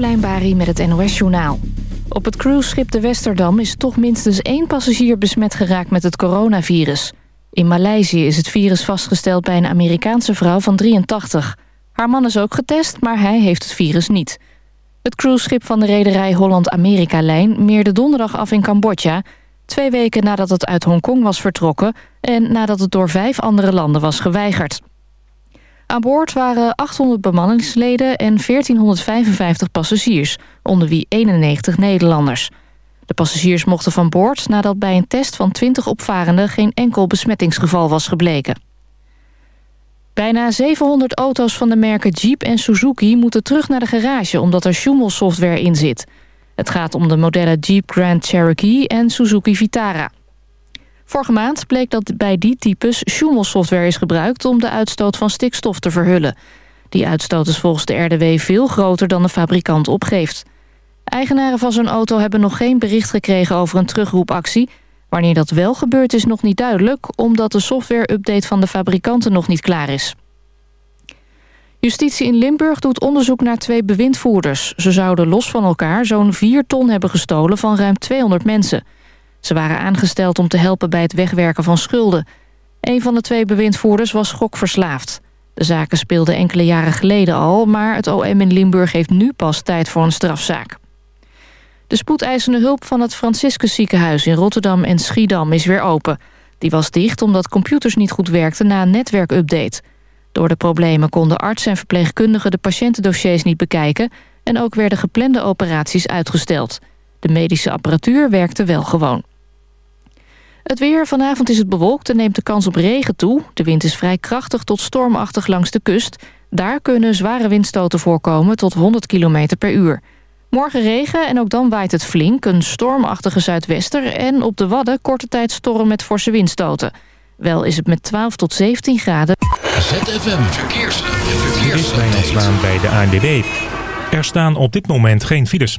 Carolijn met het NOS Journaal. Op het cruiseschip de Westerdam is toch minstens één passagier besmet geraakt met het coronavirus. In Maleisië is het virus vastgesteld bij een Amerikaanse vrouw van 83. Haar man is ook getest, maar hij heeft het virus niet. Het cruiseschip van de rederij Holland-Amerika-lijn meerde donderdag af in Cambodja... twee weken nadat het uit Hongkong was vertrokken... en nadat het door vijf andere landen was geweigerd. Aan boord waren 800 bemanningsleden en 1455 passagiers, onder wie 91 Nederlanders. De passagiers mochten van boord nadat bij een test van 20 opvarenden geen enkel besmettingsgeval was gebleken. Bijna 700 auto's van de merken Jeep en Suzuki moeten terug naar de garage omdat er Schumel-software in zit. Het gaat om de modellen Jeep Grand Cherokee en Suzuki Vitara. Vorige maand bleek dat bij die types Schumel-software is gebruikt... om de uitstoot van stikstof te verhullen. Die uitstoot is volgens de RDW veel groter dan de fabrikant opgeeft. Eigenaren van zo'n auto hebben nog geen bericht gekregen over een terugroepactie. Wanneer dat wel gebeurt is nog niet duidelijk... omdat de software-update van de fabrikanten nog niet klaar is. Justitie in Limburg doet onderzoek naar twee bewindvoerders. Ze zouden los van elkaar zo'n 4 ton hebben gestolen van ruim 200 mensen... Ze waren aangesteld om te helpen bij het wegwerken van schulden. Een van de twee bewindvoerders was gokverslaafd. De zaken speelden enkele jaren geleden al... maar het OM in Limburg heeft nu pas tijd voor een strafzaak. De spoedeisende hulp van het Franciscus ziekenhuis in Rotterdam en Schiedam is weer open. Die was dicht omdat computers niet goed werkten na een netwerkupdate. Door de problemen konden artsen en verpleegkundigen de patiëntendossiers niet bekijken... en ook werden geplande operaties uitgesteld. De medische apparatuur werkte wel gewoon. Het weer. Vanavond is het bewolkt en neemt de kans op regen toe. De wind is vrij krachtig tot stormachtig langs de kust. Daar kunnen zware windstoten voorkomen tot 100 km per uur. Morgen regen en ook dan waait het flink, een stormachtige zuidwester... en op de Wadden korte tijd storm met forse windstoten. Wel is het met 12 tot 17 graden. ZFM Verkeers. Verkeers. Dit bij de ANWB. Er staan op dit moment geen files.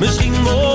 Misschien morgen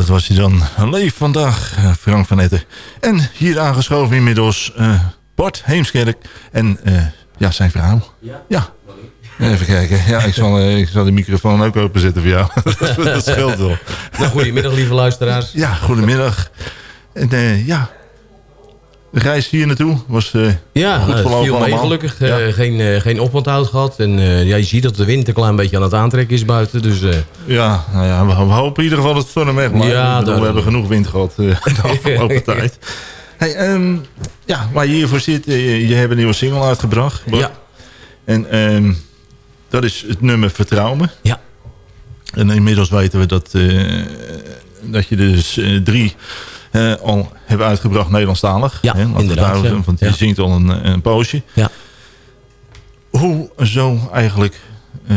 dat was hij dan. Leef vandaag, eh, Frank van Etten. En hier aangeschoven inmiddels eh, Bart Heemskerk en eh, ja, zijn vrouw. Ja. Even kijken. Ja, ik zal, ik zal de microfoon ook openzetten voor jou. dat scheelt wel. Nou, goedemiddag lieve luisteraars. Ja, goedemiddag. En ja, reis hier naartoe was eh, Ja, goed verlopen mee allemaal. gelukkig. Eh, geen, eh, geen oponthoud gehad. En ja, je ziet dat de wind een klein beetje aan het aantrekken is buiten. Dus Ja, nou ja, we, we hopen in ieder geval dat het storm weg blijft. Ja, bedoel, we hebben genoeg wind gehad eh, de afgelopen tijd. Hey, ehm, ja, waar je hiervoor zit, je, je hebt een nieuwe single uitgebracht. Bart. ja, En ehm, dat is het nummer Vertrouw me. ja, En inmiddels weten we dat, dat je dus drie eh, al hebt uitgebracht Nederlandstalig. Ja, hè? Inderdaad. Want je Ja. zingt al een, een poosje. ja. Hoe zo eigenlijk... eh,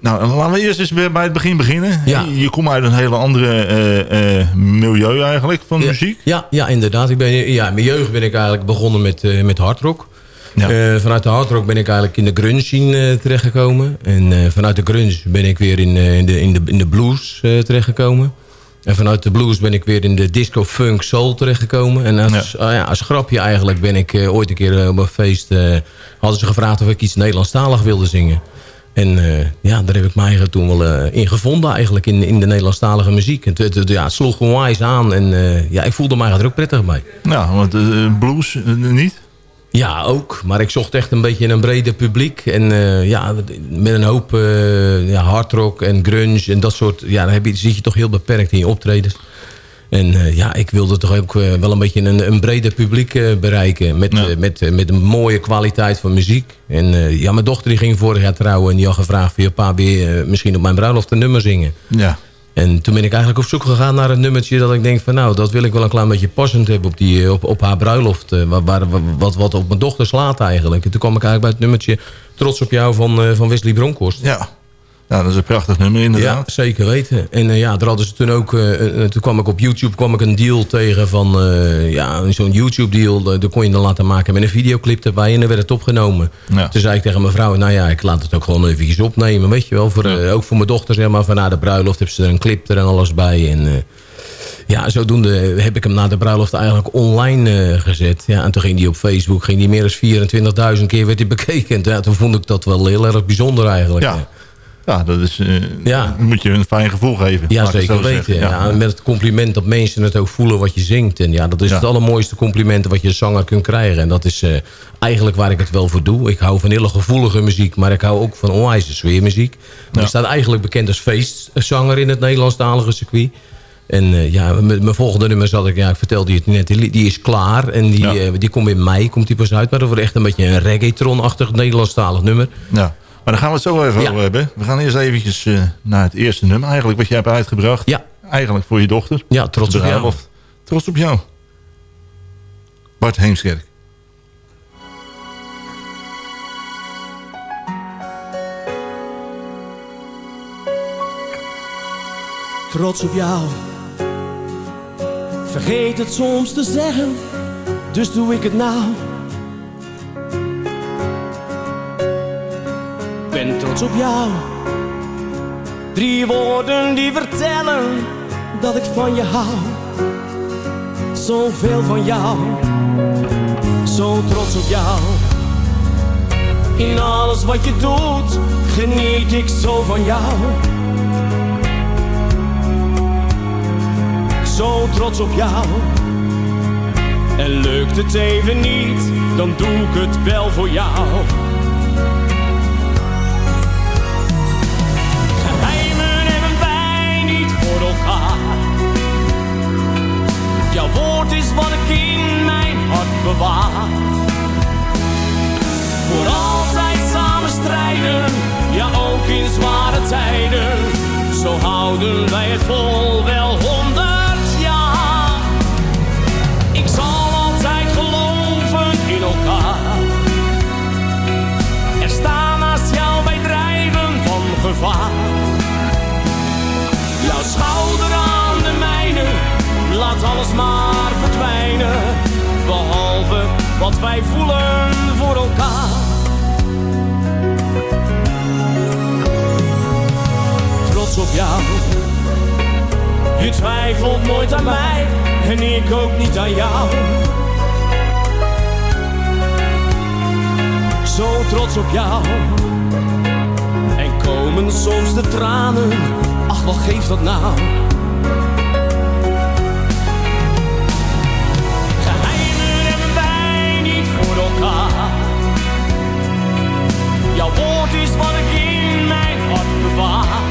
nou, laten we eerst eens bij het begin beginnen. Ja. Je, komt uit een hele andere eh, eh, milieu eigenlijk van Ja, muziek. Ja, ja, inderdaad. Ik ben, ja, in mijn jeugd ben ik eigenlijk begonnen met, eh, met hardrock. Ja. Eh, vanuit de hardrock ben ik eigenlijk in de grunge scene eh, terechtgekomen. En eh, vanuit de grunge ben ik weer in, eh, in, de, in, de, in de blues eh, terechtgekomen. En vanuit de blues ben ik weer in de disco, funk, soul terechtgekomen. En als, ah ja, als grapje eigenlijk ben ik eh, ooit een keer eh, op een feest... eh, hadden ze gevraagd of ik iets Nederlandstalig wilde zingen. En ja, daar heb ik eigenlijk toen wel in gevonden eigenlijk in, in de Nederlandstalige muziek. En het, het- ja, het sloeg onwijs aan en ja, ik voelde me eigenlijk er ook prettig bij. Nou, want blues niet? Ja, ook. Maar ik zocht echt een beetje een breder publiek. En eh, ja, met een hoop eh ja, hardrock en grunge en dat soort... Ja, dan heb je, zit je toch heel beperkt in je optredens. En eh, ja, ik wilde toch ook wel een beetje een, een breder publiek bereiken. Met, Ja. met, met een mooie kwaliteit van muziek. En ja, mijn dochter die ging vorig jaar trouwen. En die had gevraagd van... Pa, je eh, misschien op mijn bruiloft een nummer zingen? Ja. En toen ben ik eigenlijk op zoek gegaan naar een nummertje dat ik denk van nou, dat wil ik wel een klein beetje passend hebben op, die, eh, op, op haar bruiloft. eh, Waar, waar- wat, wat op mijn dochter slaat eigenlijk. En toen kwam ik eigenlijk bij het nummertje Trots op jou van, eh, van Wesley Bronkhorst. Ja. Nou, dat is een prachtig nummer Ja, inderdaad. zeker weten. En eh, ja, daar hadden ze toen ook... eh, eh, toen kwam ik op YouTube kwam ik een deal tegen van... ja, zo'n YouTube deal. daar kon je dan laten maken met een videoclip erbij. En dan werd het opgenomen. Ja. Toen zei ik tegen mijn vrouw... Nou ja, ik laat het ook gewoon eventjes opnemen. Weet je wel. Voor, ook voor mijn dochter, zeg maar. Van na de bruiloft hebben ze er een clip er en alles bij. En... ja, zodoende heb ik hem na de bruiloft eigenlijk online gezet. Ja, en toen ging die op Facebook, ging die meer dan 24.000 keer werd die bekeken. En ja, toen vond ik dat wel heel erg bijzonder eigenlijk. Ja. Ja, dat is, eh, Ja. moet je een fijn gevoel geven. Ja, zeker weten. Ja. met het compliment dat mensen het ook voelen wat je zingt. En ja, dat is Ja. het allermooiste compliment wat je als zanger kunt krijgen. En dat is eh, eigenlijk waar ik het wel voor doe. Ik hou van hele gevoelige muziek, maar ik hou ook van onwijze sfeermuziek. Maar Ik sta eigenlijk bekend als feestzanger in het Nederlandstalige circuit. En eh, ja, met mijn volgende nummer zat ik, ja, ik vertelde het net, die, die is klaar. En die, Ja. die komt in mei, komt die pas uit. Maar dat wordt echt een beetje een reggaeton-achtig Nederlandstalig nummer. Ja. Maar daar gaan we het zo even Ja. over hebben. We gaan eerst eventjes eh, naar het eerste nummer. Eigenlijk wat jij hebt uitgebracht. Ja. Eigenlijk voor je dochter. Ja, trots op jou. Trots op jou. Bart Heemskerk. trots op jou. Vergeet het soms te zeggen, dus doe ik het nou. Ben trots op jou. Drie woorden die vertellen dat ik van je hou. Zoveel van jou, zo trots op jou. In alles wat je doet, geniet ik zo van jou. zo trots op jou. En lukt het even niet, dan doe ik het wel voor jou. Jouw woord is wat ik in mijn hart bewaar. Voor altijd samen strijden, ja ook in zware tijden. Zo houden wij het vol wel honderd jaar. Ik zal altijd geloven in elkaar. Er staan naast jou bij drijven van gevaar. Jouw schouder laat alles maar verdwijnen. Behalve wat wij voelen voor elkaar. Trots op jou. Je twijfelt nooit aan mij en ik ook niet aan jou. Zo trots op jou. En komen soms de tranen, ach wat geeft dat nou? Jouw woord is wat ik in mijn hart bewaar.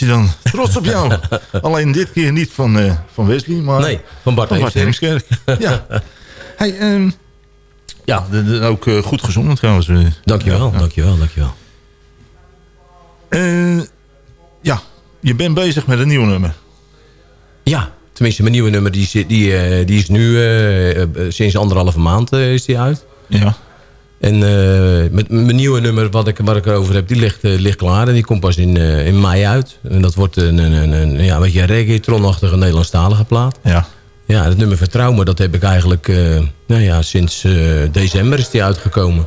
Hij dan. Trots op jou. Alleen dit keer niet van, eh, van Wesley, maar Nee, van Bart Heemskerk. ja. Hey, ehm, ja, de- de- ook eh, goed gezongen trouwens. eh. Dankjewel, Ja. dankjewel, dankjewel. Eh, ja, je bent bezig met een nieuw nummer. Ja, tenminste mijn nieuwe nummer die, zit- die, die is nu sinds anderhalve maand is die uit. Ja. En eh, met mijn nieuwe nummer wat ik, waar ik erover heb, die ligt, eh, ligt klaar. En die komt pas in, eh, in mei uit. En dat wordt een, een, een, een, ja, een beetje reggaeton-achtige Nederlandstalige plaat. Ja. Ja, het nummer Vertrouw me, dat heb ik eigenlijk... nou ja, sinds december is die uitgekomen.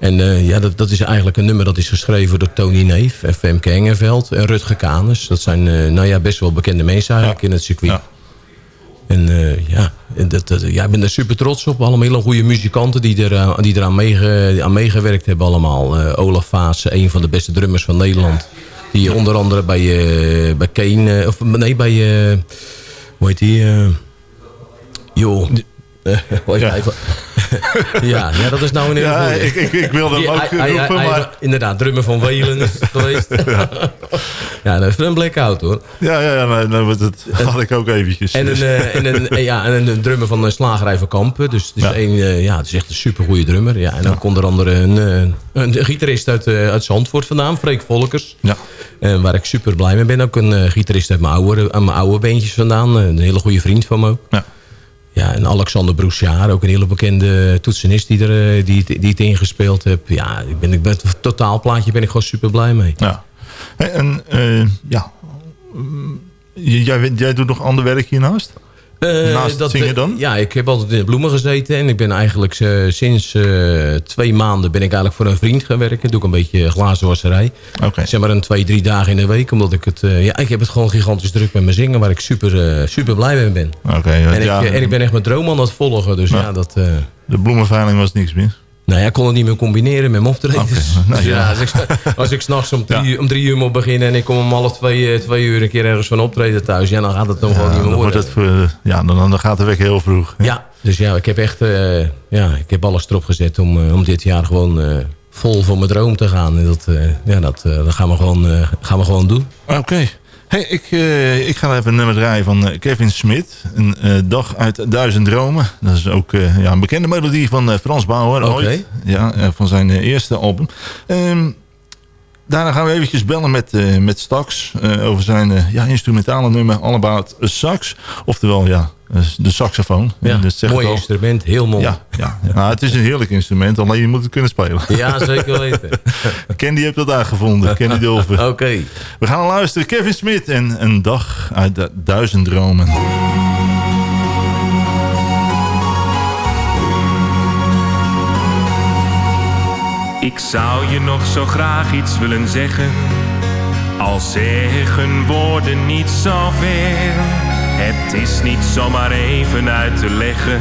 En ja, dat, dat is eigenlijk een nummer dat is geschreven door Tony Neef en Femke Engenveld en Rutger Kanus. Dat zijn nou ja, best wel bekende mensen eigenlijk in het circuit. En eh, ja, dat, ja, ik ben er super trots op. Allemaal hele goede muzikanten die, er, aan- die eraan aan meegewerkt hebben allemaal. Eh, Olaf Vaassen, een van de beste drummers van Nederland. Die onder andere bij, eh bij Kane, eh, of nee, bij, eh, hoe heet die? eh joh. Eh, hij? ja, ja, dat is nou een Ja, goeie. ik- ik- ik wilde hem ook roepen, maar- Inderdaad, drummer van Welen is geweest. ja, dat is een blackout hoor. Ja, ja, ja nou, nou, dat had ik ook eventjes. En een, eh, en een, eh, ja, en een drummer van een slagerij van Kampen. Dus het is, Ja. een, eh, ja, het is echt een supergoeie drummer. Ja, en ook onder andere een, eh, een gitarist uit, eh, uit Zandvoort vandaan, Freek Volkers. Ja. Eh, waar ik super blij mee ben. Ook een eh, gitarist uit mijn oude, uit mijn oude beentjes vandaan. Eh, Een hele goede vriend van me ook. Ja. Ja, en Alexander Broussard, ook een hele bekende toetsenist die, er, eh, die, die het ingespeeld heeft. Ja, ik ben, ik ben, het totaalplaatje ben ik gewoon super blij mee. Ja. En eh, ja, Mm, jij, jij doet nog ander werk hiernaast? Eh, Naast het zingen dan? Ja, ik heb altijd in de bloemen gezeten. En ik ben eigenlijk eh, sinds eh, twee maanden ben ik eigenlijk voor een vriend gaan werken. Doe ik een beetje glazenwasserij. Oké. Zeg maar een twee, drie dagen in de week. Omdat ik het... eh, ja, ik heb het gewoon gigantisch druk met mijn zingen. Waar ik super, eh, super blij mee ben. Oké, en, ik, ja, eh, en ik ben echt mijn droom aan het volgen. Dus ja, dat... eh, de bloemenveiling was niks meer. Nou ja, ik kon het niet meer combineren met mijn optredens. Nou Dus ja, ja. als ik, als ik s'nachts om, drie uur- om drie uur moet beginnen... en ik kom om half twee, eh, twee uur een keer ergens van optreden thuis... ja, dan gaat het dan gewoon niet Ja, meer worden. het voor, ja, dan, dan gaat de week heel vroeg. Ja, dus ja, ik heb echt eh, ja, ik heb alles erop gezet om, eh, om dit jaar gewoon eh, vol voor mijn droom te gaan. En dat, eh, ja, dat, eh, dat gaan, we gewoon, eh, gaan we gewoon doen. Oké. Hey, ik, eh, ik ga even een nummer draaien van eh, Kevin Smit. Een eh, dag uit duizend dromen. Dat is ook ja, een bekende melodie van Frans Bauer Oké. ooit. Ja, van zijn eerste album. Ehm, daarna gaan we eventjes bellen met, eh, met Stax. eh, over zijn eh, ja, instrumentale nummer All About Sax. Oftewel, ja, de saxofoon. Ja, Dat mooi al. instrument, heel mooi. Ja, ja. Nou, het is een heerlijk instrument. Alleen je moet het kunnen spelen. Ja, zeker weten. Candy heeft dat aangevonden. Candy Dulver. Oké. We gaan luisteren. Kevin Smit en een dag uit duizend dromen. Ik zou je nog zo graag iets willen zeggen. Al zeggen woorden niet zoveel. Het is niet zomaar even uit te leggen.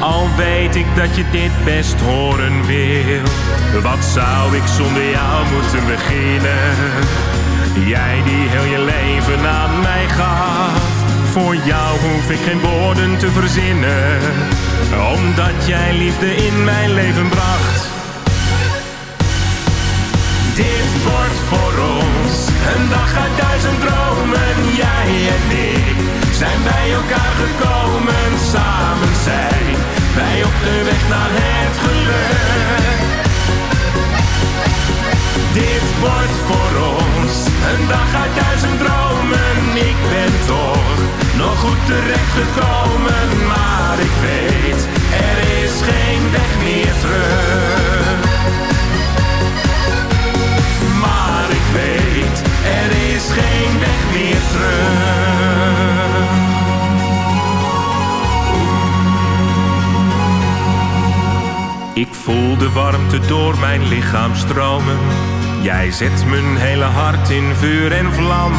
Al weet ik dat je dit best horen wil. Wat zou ik zonder jou moeten beginnen? Jij die heel je leven aan mij gaf. Voor jou hoef ik geen woorden te verzinnen. Omdat jij liefde in mijn leven bracht. Dit wordt voor ons een dag uit duizend dromen. Jij en ik zijn bij elkaar gekomen. Samen zijn wij op de weg naar het geluk. Dit wordt voor ons een dag uit duizend dromen. Ik ben toch nog goed terechtgekomen. Maar ik weet, er is geen weg meer terug. Ik voel de warmte door mijn lichaam stromen. Jij zet mijn hele hart in vuur en vlam.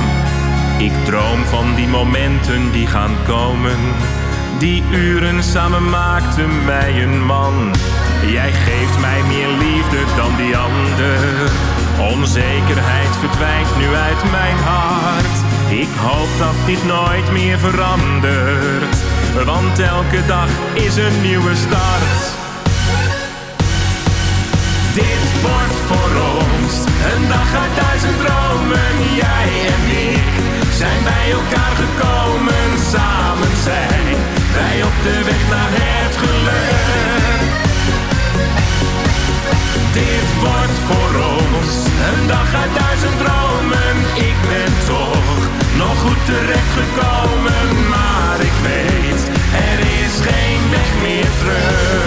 Ik droom van die momenten die gaan komen. Die uren samen maakten mij een man. Jij geeft mij meer liefde dan die ander. Onzekerheid verdwijnt nu uit mijn hart. Ik hoop dat dit nooit meer verandert. Want elke dag is een nieuwe start. Dit wordt voor ons een dag uit duizend dromen. Jij en ik zijn bij elkaar gekomen. Samen zijn wij op de weg naar het geluk. Dit wordt voor ons een dag uit duizend dromen. Ik ben toch nog goed terechtgekomen. Maar ik weet, er is geen weg meer terug.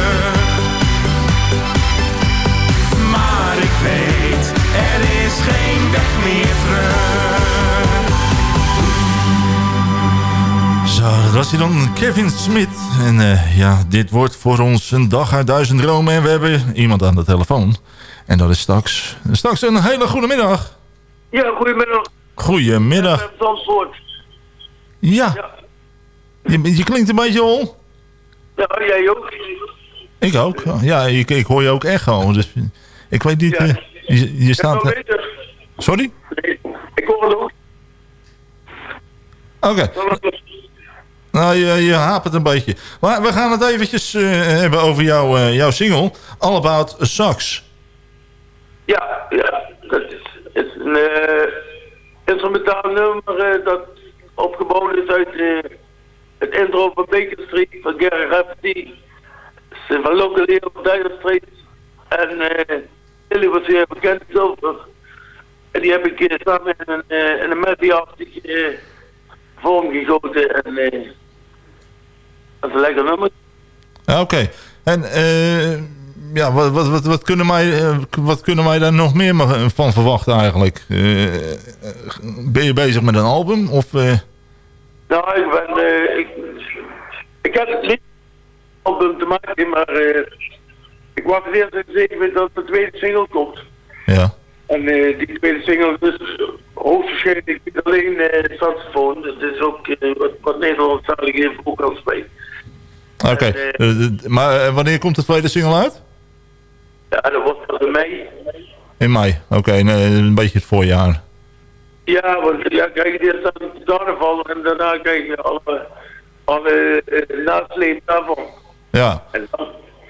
geen weg meer terug. Zo, dat was hij dan, Kevin Smit. En eh, ja, dit wordt voor ons een dag uit duizend dromen. En we hebben iemand aan de telefoon. En dat is straks, straks een hele goede middag. Ja, goedemiddag. Goedemiddag. Ik Ja. Je, je, klinkt een beetje hol. Ja, jij ook. Ik ook. Ja, ik, hoor je ook echo. Dus ik weet niet... Ja. Eh, je, je staat... Ja, beter. Sorry? Nee, ik hoor het ook. Oké. Nou, je, je hapert een beetje. Maar we gaan het eventjes eh, hebben over jouw, eh, jouw single. All About Sax. Ja, ja. Dat is, is een eh, instrumentaal nummer dat opgebouwd is uit het intro van Baker Street van Gary Rafferty. van Local van Dire Street. En eh Tilly was hier bekend over. En die heb ik eh, samen in een, eh in een medley-achtig eh, vorm gegoten. En eh dat is een lekker nummer. Ja, Oké. En ja, wat, wat, wat, wat, kunnen wij, wat kunnen wij daar nog meer van verwachten eigenlijk? Ben je bezig met een album? Of, Nou, ik ben... ik, ik het niet album te maken, maar ik wacht eerst even dat de tweede single komt. ja. En eh, die tweede single is hoogstwaarschijnlijk niet alleen eh saxofoon. Het is ook eh, wat, wat Nederlandstalig heeft ook al spelen. Oké. Maar wanneer komt de tweede single uit? Ja, dat wordt in mei. In mei. Oké, een beetje het voorjaar. Ja, want ja, kijk, eerst aan carnaval en daarna krijg je alle, alle uh, nasleep daarvan. Ja. En dan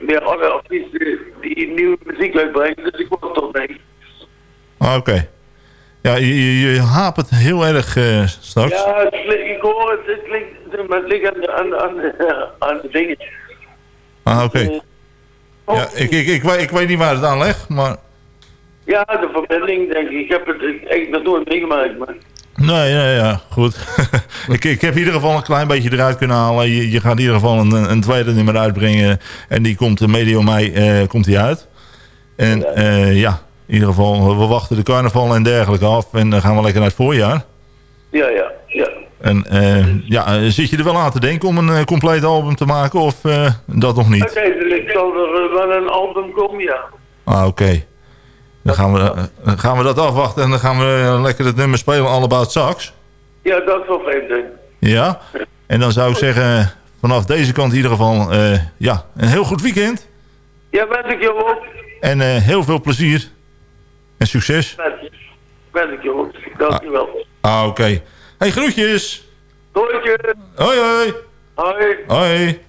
weer alle artiesten die nieuwe muziek uitbrengen, dus ik word tot mee. Ah, Oké. Ja, je, je, hapert heel erg eh, straks. Ja, klinkt- ik hoor het, het klinkt, maar het ligt aan de, aan, aan, de- dingen. Ah, oké. Ja, ik, ik, ik, weet, ik weet niet waar het aan ligt, maar... Ja, de verbinding, denk ik. Ik heb het echt nog nooit meegemaakt, maar... Nee, nee, ja, goed. ik, ik heb in ieder geval een klein beetje eruit kunnen halen. Je, je gaat in ieder geval een, een tweede nummer uitbrengen. En die komt eh, medio mei eh, komt die uit. En eh, ja, in ieder geval, we wachten de carnaval en dergelijke af. En dan gaan we lekker naar het voorjaar. Ja, ja, ja. En eh, ja, eh, zit je er wel aan te denken om een eh, compleet album te maken of eh, dat nog niet? Uiteindelijk zal er eh, wel een album komen, ja. Ah, oké. Dan gaan we, dan gaan we dat afwachten en dan gaan we lekker het nummer spelen, All About Sax. Ja, dat zal fijn zijn. Ja? En dan zou ik zeggen, vanaf deze kant in ieder geval, eh, ja, een heel goed weekend. Ja, wens ik je ook. En eh, heel veel plezier. En succes. Wens, ik je ook. Dank je wel. Ah, oké. Hey, groetjes. Doortje. Hoi, hoi. Hoi. Hoi.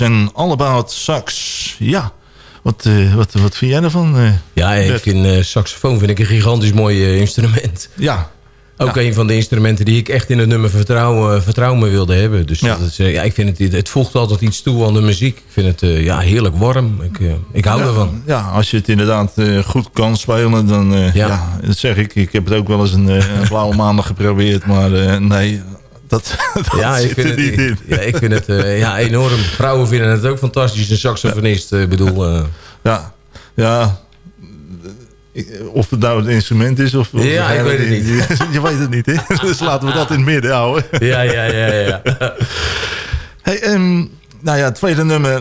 En All About Sax. Ja, wat, uh, wat, wat vind jij ervan? Uh, ja, ik vind uh, saxofoon vind ik een gigantisch mooi instrument. Ja. Ook ja. een van de instrumenten die ik echt in het nummer vertrouwen, vertrouwen wilde hebben. Dus ja. Dat is, ja, ik vind het, het voegt altijd iets toe aan de muziek. Ik vind het ja, heerlijk warm. Ik, ik hou ja, ervan. Ja, als je het inderdaad goed kan spelen, dan ja. ja. dat zeg ik. Ik heb het ook wel eens een, een blauwe maandag geprobeerd. Maar nee, dat, dat ja, ik vind, het, ik, ja, ik vind het uh, ja, enorm. Vrouwen vinden het ook fantastisch, een saxofonist. Ik uh, bedoel... Uh... Ja, ja. Of het nou het instrument is of... of ja, ik weet het niet. Je weet het niet, hè? Dus laten we dat in het midden houden. Ja, ja, ja, ja. hey, um, nou ja, het tweede nummer...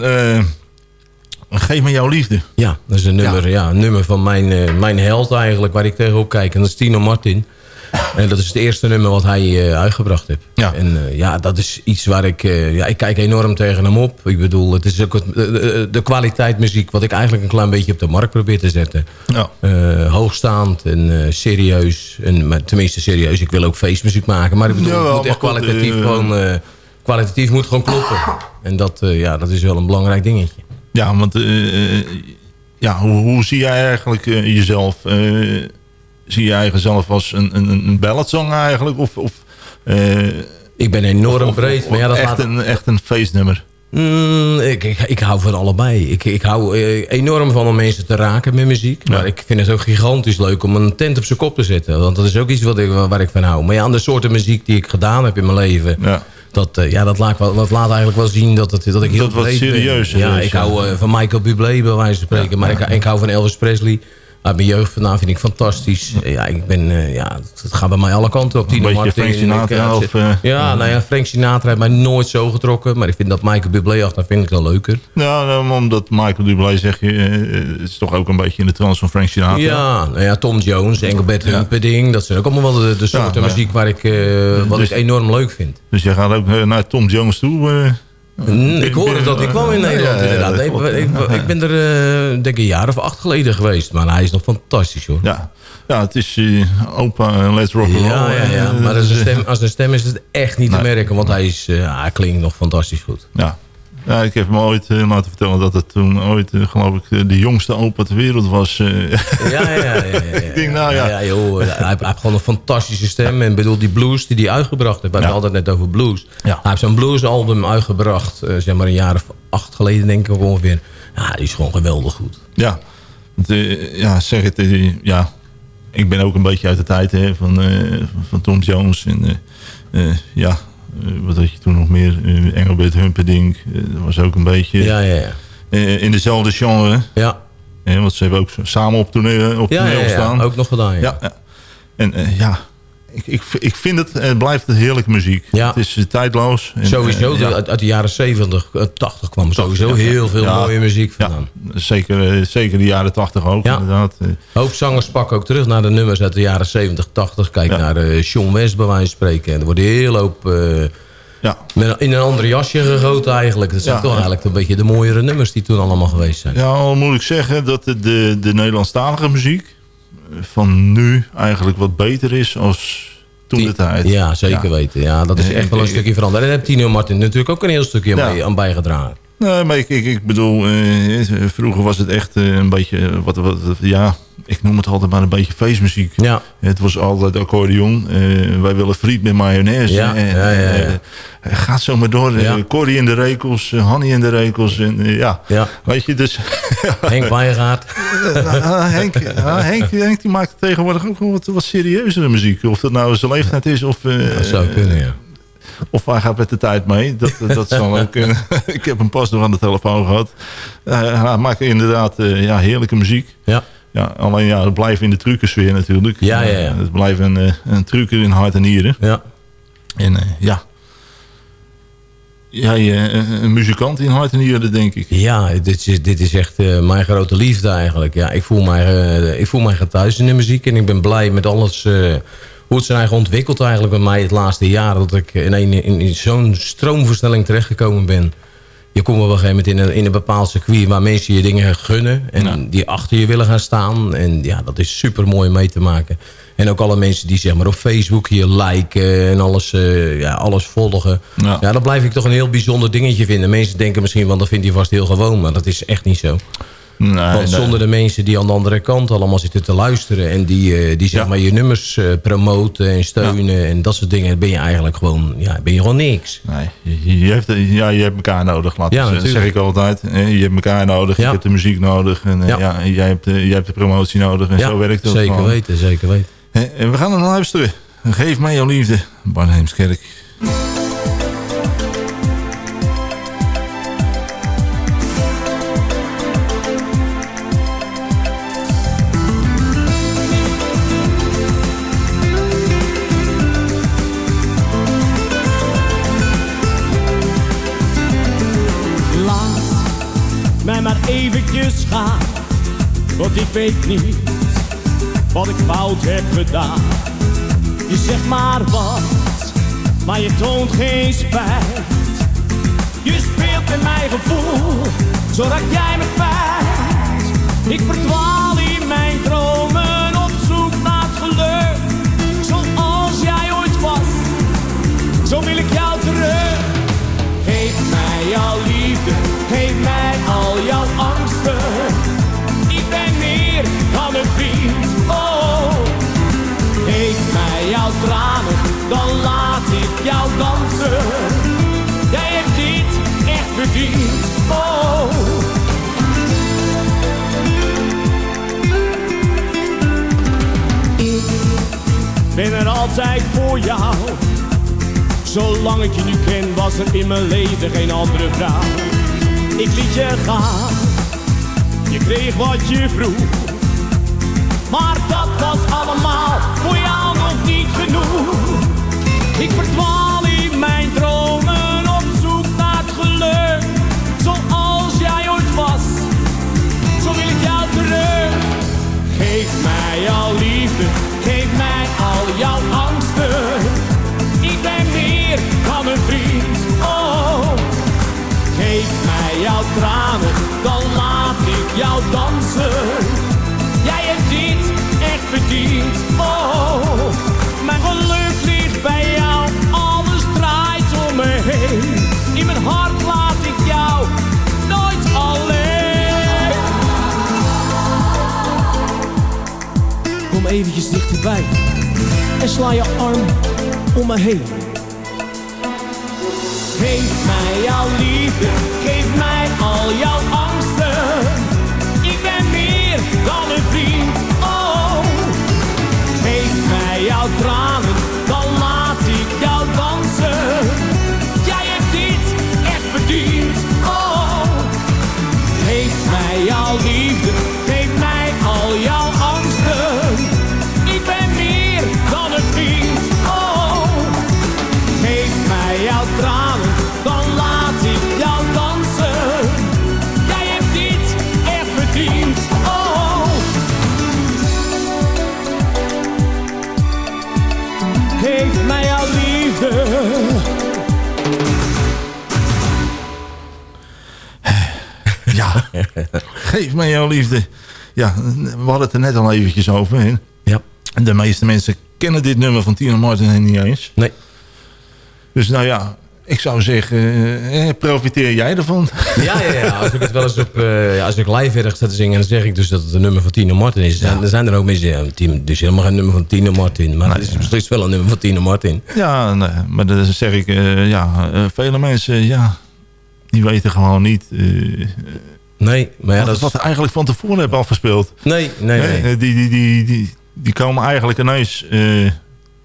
Geef me jouw liefde. Ja, dat is een nummer, ja. een nummer van mijn, mijn held eigenlijk, waar ik tegenop kijk. En dat is Tino Martin. En dat is het eerste nummer wat hij uh, uitgebracht heeft. Ja. En uh, ja, dat is iets waar ik... Uh, ja, ik kijk enorm tegen hem op. Ik bedoel, het is ook het, de, de, kwaliteit muziek... wat ik eigenlijk een klein beetje op de markt probeer te zetten. Ja. hoogstaand en serieus. En, maar tenminste serieus, ik wil ook feestmuziek maken. Maar ik bedoel, Ja, het moet echt kwalitatief eh, gewoon... kwalitatief moet gewoon kloppen. En dat, ja, dat is wel een belangrijk dingetje. Ja, want eh, ja, hoe, hoe zie jij eigenlijk eh, jezelf? Zie jij jezelf als een, een, een balladsong eigenlijk? Of, of, eh, ik ben enorm of- breed. of Maar ja, dat echt, laat- een, echt een feestnummer. Mm, ik, ik, ik hou van allebei. Ik, ik hou eh, enorm van om mensen te raken met muziek. Maar ik vind het ook gigantisch leuk om een tent op zijn kop te zetten. Want dat is ook iets wat ik, waar ik van hou. Maar ja, aan de soorten muziek die ik gedaan heb in mijn leven... Ja. Dat, eh, ja, dat, laat, dat laat eigenlijk wel zien dat, het, dat ik heel Dat wat ben. serieuzer Ja, is, ik hou van Michael Bublé bij wijze van spreken. maar Ik, ik hou van Elvis Presley. Uit mijn jeugd vandaan vind ik fantastisch. Ja, ik ben, eh, ja, het gaat bij mij alle kanten op. Tino beetje Martin, Frank Sinatra ik, eh, of, eh, ja, nou ja, Frank Sinatra heeft mij nooit zo getrokken. Maar ik vind dat Michael Bublé achter vind ik wel leuker. Nou, nou, omdat Michael Dublé zeg je, het is toch ook een beetje in de trance van Frank Sinatra. Ja, nou ja, Tom Jones, Engelbert Humperdinck. Dat zijn ook allemaal wel de, de soorten maar- muziek waar ik, wat Dus- ik enorm leuk vind. Dus jij gaat ook naar Tom Jones toe? Eh? Mm, ik hoorde dat hij kwam in Nederland inderdaad. ik, ik, ben er eh, denk ik een jaar of acht geleden geweest. Maar hij is nog fantastisch hoor. Ja, ja het is eh, opa en Let's Rock and Roll. Ja, ja, ja. eh, maar als een, eh, stem, als een stem is het echt niet te merken. Want hij, is, eh, hij klinkt nog fantastisch goed. Ja. Ja, ik heb me ooit eh, laten vertellen dat het toen ooit, eh, geloof ik, eh, de jongste opa ter wereld was. Ja, ja, ja. ja, ik denk, nou ja. ja, joh, hij, hij heeft gewoon een fantastische stem. En bedoel, die blues die hij uitgebracht heeft. We hadden het net over blues. Hij heeft zo'n bluesalbum uitgebracht. zeg maar een jaar of acht geleden denk ik ongeveer. Ja, die is gewoon geweldig goed. Ja, ja zeg het, ja, ik ben ook een beetje uit de tijd hè, van, van Tom Jones. En ja, wat had je toen nog meer? Eh, Engelbert Humperdinck, eh, dat was ook een beetje Ja, ja, ja. eh, in dezelfde genre. Ja, want ze hebben ook samen op toneel, op ja, toneel ja, ja, staan. ook nog gedaan. Ja. En eh, ja, ik, ik, ik vind het, het blijft heerlijke muziek. Ja. Het is eh, tijdloos. En, Sowieso, eh, ja. uit, uit de jaren 70, eh, 80 kwam sowieso ja. heel veel mooie muziek vandaan. zeker, eh, zeker de jaren tachtig ook, Ja. inderdaad. Eh, Hoofdzangers pakken ook terug naar de nummers uit de jaren 70, 80. Kijk naar eh Sean West bij wijze van spreken. En er wordt een hele hoop eh, Ja. met- in een ander jasje gegoten eigenlijk. Dat zijn Ja, toch eigenlijk een beetje de mooiere nummers die toen allemaal geweest zijn. Ja, al moet ik zeggen dat de, de, de Nederlandstalige muziek eh, van nu eigenlijk wat beter is als toen de tijd. Ja, zeker Ja. weten. Ja, dat is echt wel een stukje veranderd. En daar heeft Tino Martin natuurlijk ook een heel stukje Ja. aan bijgedragen. Nee, maar ik, ik, ik bedoel, eh, vroeger was het echt eh, een beetje, wat, wat, ja, ik noem het altijd maar een beetje feestmuziek. Ja. Het was altijd accordeon. eh, wij willen friet met mayonaise. Ja, en, ja, ja, ja. eh, gaat zo maar door. Ja. Corrie in de rekels, eh, Hanny in de rekels. En, eh, ja. Weet je, dus... Henk Wijngaard. Ah, Henk, Henk, Henk die maakt tegenwoordig ook wel wat, wat serieuzere muziek. Of dat nou zijn leeftijd is of... eh, Dat zou kunnen, ja. Of hij gaat met de tijd mee. Dat, dat zal ook kunnen. ik heb hem pas nog aan de telefoon gehad. Eh, hij maakt inderdaad eh, ja, heerlijke muziek. Ja. Ja, alleen ja, het blijft in de truckersfeer natuurlijk. Ja, ja, ja. Eh, Het blijft een, eh, een trucker in hart en nieren. Ja. En eh, ja... Jij eh, een muzikant in hart en nieren, denk ik. Ja, dit is, dit is echt mijn grote liefde eigenlijk. Ja, ik, voel mij, eh, ik voel mij thuis in de muziek en ik ben blij met alles... hoe het zijn eigen ontwikkeld eigenlijk bij mij het laatste jaar. Dat ik in, een, in, in zo'n stroomversnelling terechtgekomen ben. Je komt op een gegeven moment in een, in een bepaald circuit... waar mensen je dingen gunnen en Ja. die achter je willen gaan staan. En ja, dat is super mooi mee te maken. En ook alle mensen die zeg maar, op Facebook hier liken en alles, eh, ja, alles volgen. Ja. Ja. dat blijf ik toch een heel bijzonder dingetje vinden. Mensen denken misschien, want dat vindt hij vast heel gewoon. Maar dat is echt niet zo. Nee, Want nee. zonder de mensen die aan de andere kant allemaal zitten te luisteren... en die, eh, die zeg Ja. maar je nummers eh, promoten en steunen en dat soort dingen... ben je eigenlijk gewoon, ja, ben je gewoon niks. Nee, je, je hebt, ja, je hebt elkaar nodig, laat Ja, natuurlijk. zeg ik altijd. Eh, Je hebt elkaar nodig, je hebt de muziek nodig. En, eh, Ja. jij, hebt, de- jij hebt de promotie nodig en zo werkt het zeker gewoon. weten, zeker weten. En we gaan er naar luisteren. Geef mij jouw liefde, Barnheemskerk. Weet niet wat ik fout heb gedaan. Je zegt maar wat, maar je toont geen spijt. Je speelt met mijn gevoel, zodat jij me kwijt. Ik verdwaal in mijn dromen op zoek naar het geluk. Zoals jij ooit was, zo wil ik jou terug. Geef mij jouw liefde, geef mij al jouw angsten. Dan laat ik jou dansen. Jij hebt dit echt verdiend, oh. Ik ben er altijd voor jou. Zolang ik je nu ken, was er in mijn leven geen andere vrouw. Ik liet je gaan, je kreeg wat je vroeg. Maar dat was allemaal voor jou niet genoeg. Ik verdwaal in mijn dromen op zoek naar het geluk. Zoals jij ooit was, zo wil ik jou terug. Geef mij jouw liefde, geef mij al jouw angsten. Ik ben meer dan een vriend, oh. Geef mij jouw tranen, dan laat ik jou dansen. Jij hebt dit echt verdiend, oh. Mijn geluk ligt bij jou, alles draait om me heen. In mijn hart laat ik jou nooit alleen. Kom eventjes dichterbij en sla je arm om me heen. Geef mij jouw liefde, geef mij al jouw angsten. Dan een vriend, oh. Geef mij jouw tranen, geef mij jouw liefde. Ja, we hadden het er net al eventjes over. Hè? Ja. De meeste mensen kennen dit nummer van Tina Martin niet eens. Nee. Dus nou ja, ik zou zeggen, eh, profiteer jij ervan? Ja, ja, ja. Als ik het wel eens op, eh, ja, als ik live ergens sta te zingen, dan zeg ik dus dat het een nummer van Tino Martin is. En er zijn er ook mensen, ja, Tino- dus helemaal geen nummer van Tino Martin. Maar het is beslist wel een nummer van Tino Martin. Ja, nee, maar dan zeg ik, eh, ja, eh, vele mensen, ja, die weten gewoon niet eh, Nee, maar ja, dat is... wat eigenlijk van tevoren hebben afgespeeld. Nee, nee, nee. Die, die, die, die, die komen eigenlijk ineens... eh,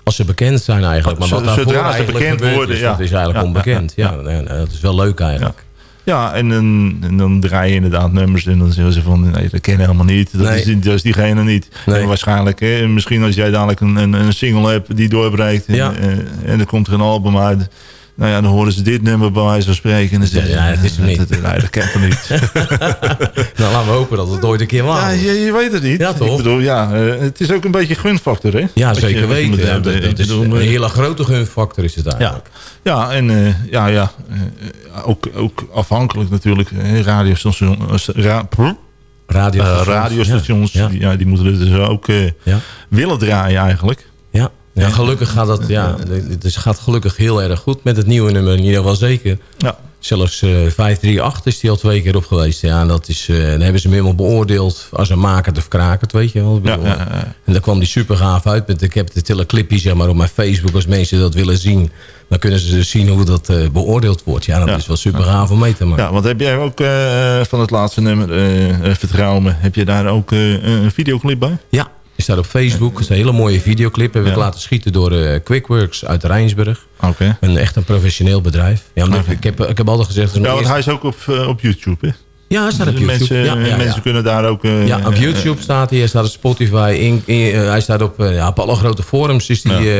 Als ze bekend zijn eigenlijk. Maar wat Zodra ze bekend worden, is, ja. dat is eigenlijk Ja, onbekend. Ja, dat is wel leuk eigenlijk. Ja, en dan, en dan draai je inderdaad nummers en dan zeggen ze van, nee, dat ken je helemaal niet. Dat, Nee. is, die- dat is diegene niet. Nee. En waarschijnlijk, hè, misschien als jij dadelijk een, een, een single hebt die doorbreekt en, Ja. eh, en er komt er een album uit. Nou ja, dan horen ze dit nummer bij wijze van spreken. En dan zeggen ze, Ja, het is hem niet. Dat, nee, dat kent hem niet. Nou, laten we hopen dat het ooit een keer ja, waar is. je, je weet het niet. Ja, toch? Ik bedoel, ja, eh, het is ook een beetje gunfactor, hè? Ja, zeker je weten. Ja, dat, dat Ik is bedoel, een eh, hele grote gunfactor is het Ja, eigenlijk. ja en eh, ja, ja, eh, ook, ook afhankelijk natuurlijk. eh, Radiostation, eh, ra, radiostations. eh, radiostations. Ja. Die, ja, die moeten het dus ook eh, Ja. willen draaien eigenlijk. Ja, gelukkig gaat dat, ja, het gaat gelukkig heel erg goed met het nieuwe nummer, in ieder geval zeker. Ja. Zelfs eh 538 is die al twee keer op geweest. Ja, en dat is, eh dan hebben ze hem helemaal beoordeeld als een maker of kraker, weet je wel. Ja, ja, ja. En daar kwam die super gaaf uit. Met, ik heb het hele clipje zeg maar, op mijn Facebook. Als mensen dat willen zien, dan kunnen ze dus zien hoe dat eh, beoordeeld wordt. Ja, dat is wel super gaaf om mee te maken. Ja, want heb jij ook van het laatste nummer, Vertrouwen heb je daar ook een videoclip bij? Ja, die staat op Facebook. Het is een hele mooie videoclip. Heb ik Ja. laten schieten door eh, Quickworks uit Rijnsburg. Oké. Een echt een professioneel bedrijf. Ja, ik, heb, ik heb altijd gezegd... dat Ja, want hij is ook op, eh, op YouTube, hè? Ja, hij staat op Dus YouTube. Mensen, Ja, ja, mensen ja. kunnen daar ook... eh, Ja, op YouTube staat hij. Hij staat op Spotify. In, in- hij staat op, ja, op alle grote forums. Is die,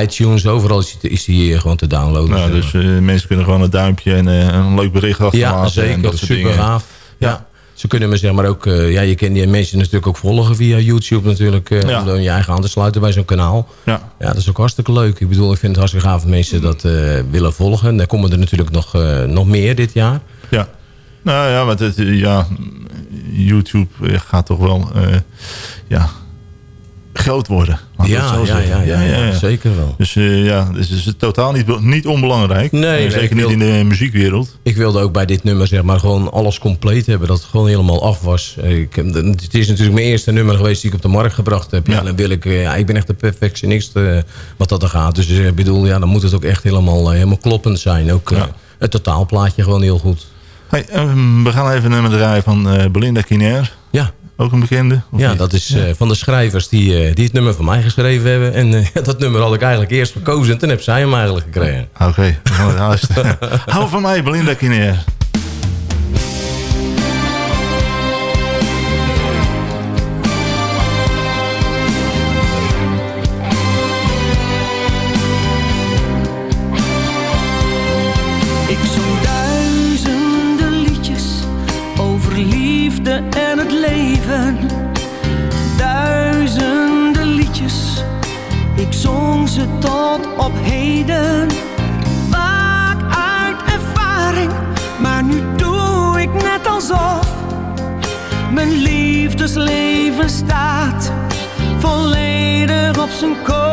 iTunes, overal is hij, is die gewoon te downloaden. Nou, dus mensen kunnen gewoon een duimpje en een leuk bericht achterlaten. ja, en zeker. dat soort Super dingen. gaaf. Ja. Ze kunnen me zeg maar ook... eh, ja, je kan die mensen natuurlijk ook volgen via YouTube natuurlijk. eh, Ja. Om dan je eigen aan te sluiten bij zo'n kanaal. Ja. Ja, dat is ook hartstikke leuk. Ik bedoel, ik vind het hartstikke gaaf dat mensen dat eh, willen volgen. En daar komen er natuurlijk nog, nog meer dit jaar. Ja. Nou ja, want het, ja, YouTube gaat toch wel ja, groot worden. Ja, ja, ja, ja, ja, zeker wel. Dus eh, ja, dus het is totaal niet, niet onbelangrijk. Nee, Eh, zeker niet in de muziekwereld. Ik wilde ook bij dit nummer zeg maar gewoon alles compleet hebben. Dat het gewoon helemaal af was. Eh, Ik, heb- het is natuurlijk mijn eerste nummer geweest die ik op de markt gebracht heb. Ja, dan wil ik, eh, ja, ik ben echt een perfectionist eh, wat dat er gaat. Dus eh, ik bedoel, ja, dan moet het ook echt helemaal, eh, helemaal kloppend zijn. Ook eh, het totaalplaatje gewoon heel goed. Hey, ehm, we gaan even naar draaien van eh, Belinda Kinair. Ja. Ook een bekende? Ja, niet? dat is eh, van de schrijvers die, eh, die het nummer van mij geschreven hebben. En eh, dat nummer had ik eigenlijk eerst gekozen. En toen heb zij hem eigenlijk gekregen. Oké, gaan luisteren. Hou van mij, Belinda Kinair. Duizenden liedjes, ik zong ze tot op heden. Vaak uit ervaring, maar nu doe ik net alsof mijn liefdesleven staat volledig op zijn kop.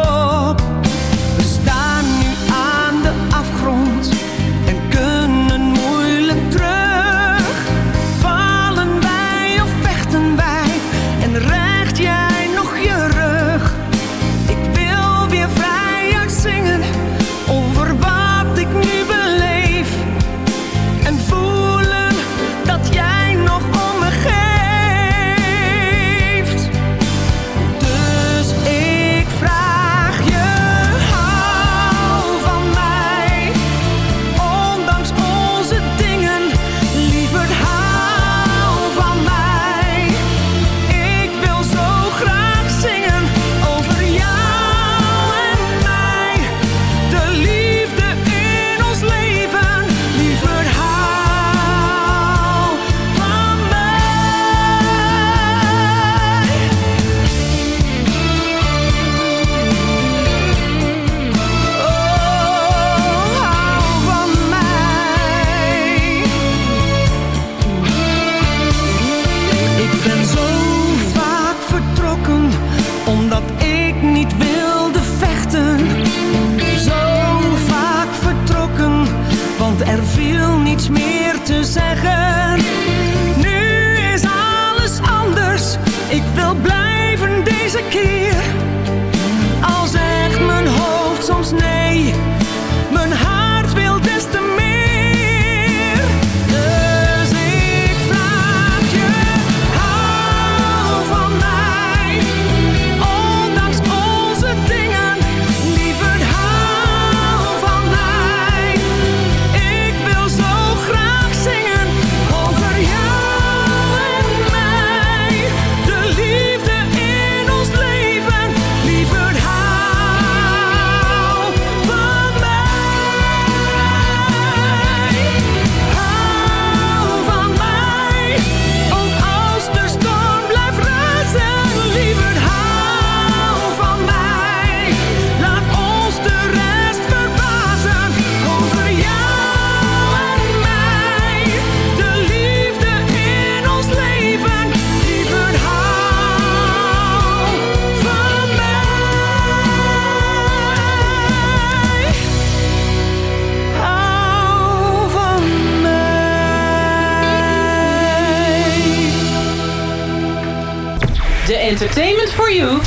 viel niets meer te zeggen. Nu is alles anders, ik wil blijven. For You,